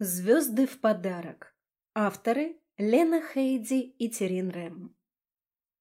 Звезды в подарок. Авторы Лена Хейди и Терин Рэм.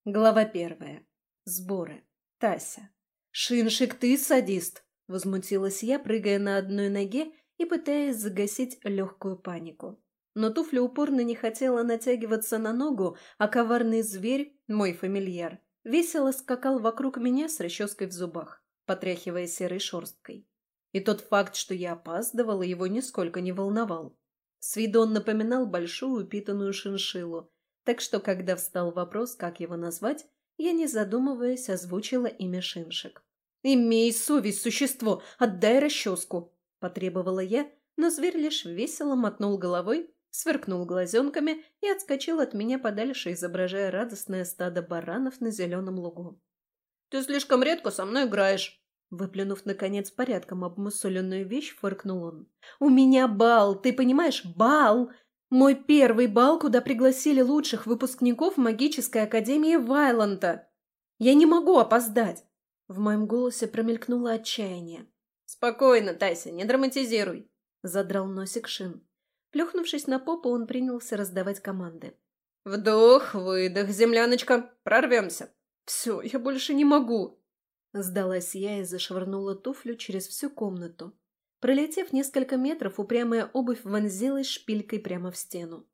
Глава первая. Сборы. Тася. «Шиншик, ты садист!» — возмутилась я, прыгая на одной ноге и пытаясь загасить легкую панику. Но туфля упорно не хотела натягиваться на ногу, а коварный зверь, мой фамильяр, весело скакал вокруг меня с расческой в зубах, потряхивая серой шерсткой. И тот факт, что я опаздывала, его нисколько не волновал. С виду он напоминал большую упитанную шиншиллу, так что, когда встал вопрос, как его назвать, я, не задумываясь, озвучила имя Шиншик. «Имей совесть, существо! Отдай расческу!» – потребовала я, но зверь лишь весело мотнул головой, сверкнул глазенками и отскочил от меня подальше, изображая радостное стадо баранов на зеленом лугу. «Ты слишком редко со мной играешь!» Выплюнув, наконец, порядком обмусоленную вещь, фыркнул он. «У меня бал, ты понимаешь? Бал! Мой первый бал, куда пригласили лучших выпускников магической академии Вайланта! Я не могу опоздать!» В моем голосе промелькнуло отчаяние. «Спокойно, Тайся, не драматизируй!» Задрал носик Шин. Плюхнувшись на попу, он принялся раздавать команды. «Вдох, выдох, земляночка, прорвемся!» «Все, я больше не могу!» Сдалась я и зашвырнула туфлю через всю комнату. Пролетев несколько метров, упрямая обувь вонзилась шпилькой прямо в стену.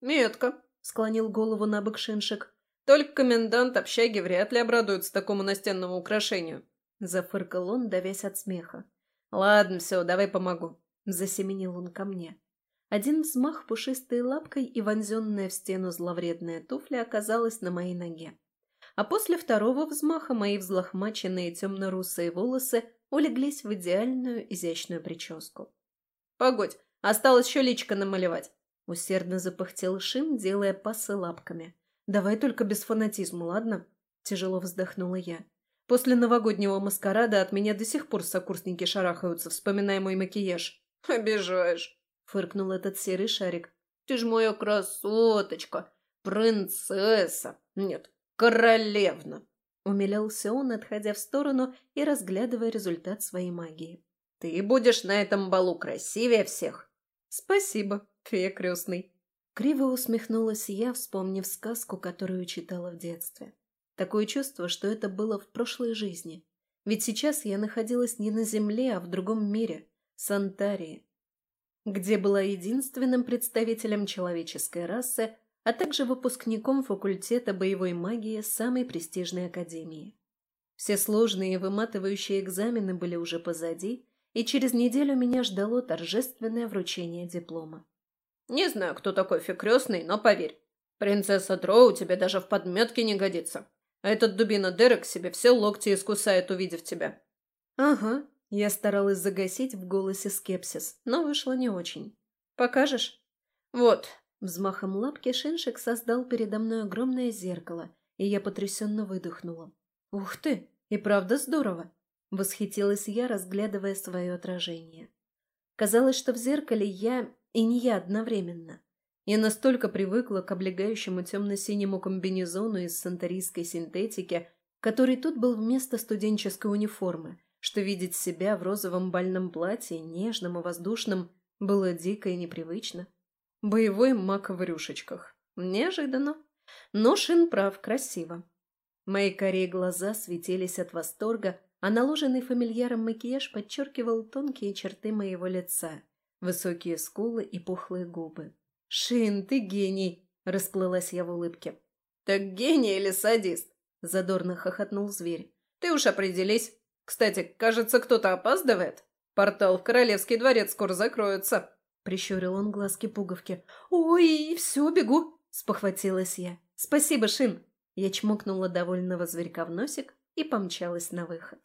«Метко», — склонил голову на бок Шиншик. «Только комендант общаги вряд ли обрадуется такому настенному украшению», — зафыркал он, давясь от смеха. «Ладно, все, давай помогу», — засеменил он ко мне. Один взмах пушистой лапкой и вонзенная в стену зловредная туфля оказалась на моей ноге а после второго взмаха мои взлохмаченные темно-русые волосы улеглись в идеальную изящную прическу. «Погодь, осталось еще личко намалевать!» — усердно запыхтел Шин, делая пасы лапками. «Давай только без фанатизма, ладно?» — тяжело вздохнула я. «После новогоднего маскарада от меня до сих пор сокурсники шарахаются, вспоминая мой макияж». «Обижаешь!» — фыркнул этот серый шарик. «Ты ж моя красоточка! Принцесса! Нет, «Королевна!» — умилялся он, отходя в сторону и разглядывая результат своей магии. «Ты будешь на этом балу красивее всех!» «Спасибо, фея крестный!» Криво усмехнулась я, вспомнив сказку, которую читала в детстве. Такое чувство, что это было в прошлой жизни. Ведь сейчас я находилась не на Земле, а в другом мире, Сантарии, где была единственным представителем человеческой расы, а также выпускником факультета боевой магии самой престижной академии. Все сложные и выматывающие экзамены были уже позади, и через неделю меня ждало торжественное вручение диплома. «Не знаю, кто такой фекрестный, но поверь, принцесса Дроу тебе даже в подметке не годится. А этот дубина Дерек себе все локти искусает, увидев тебя». «Ага», я старалась загасить в голосе скепсис, но вышло не очень. «Покажешь?» «Вот, Взмахом лапки Шиншик создал передо мной огромное зеркало, и я потрясенно выдохнула. «Ух ты! И правда здорово!» — восхитилась я, разглядывая свое отражение. Казалось, что в зеркале я и не я одновременно. Я настолько привыкла к облегающему темно-синему комбинезону из санторийской синтетики, который тут был вместо студенческой униформы, что видеть себя в розовом бальном платье, нежном и воздушном, было дико и непривычно. Боевой маг в рюшечках. Неожиданно. Но Шин прав, красиво. Мои корей глаза светились от восторга, а наложенный фамильяром макияж подчеркивал тонкие черты моего лица, высокие скулы и пухлые губы. «Шин, ты гений!» — расплылась я в улыбке. «Так гений или садист?» — задорно хохотнул зверь. «Ты уж определись. Кстати, кажется, кто-то опаздывает. Портал в Королевский дворец скоро закроется». Прищурил он глазки-пуговки. «Ой, все, бегу!» — спохватилась я. «Спасибо, Шин!» Я чмокнула довольного зверька в носик и помчалась на выход.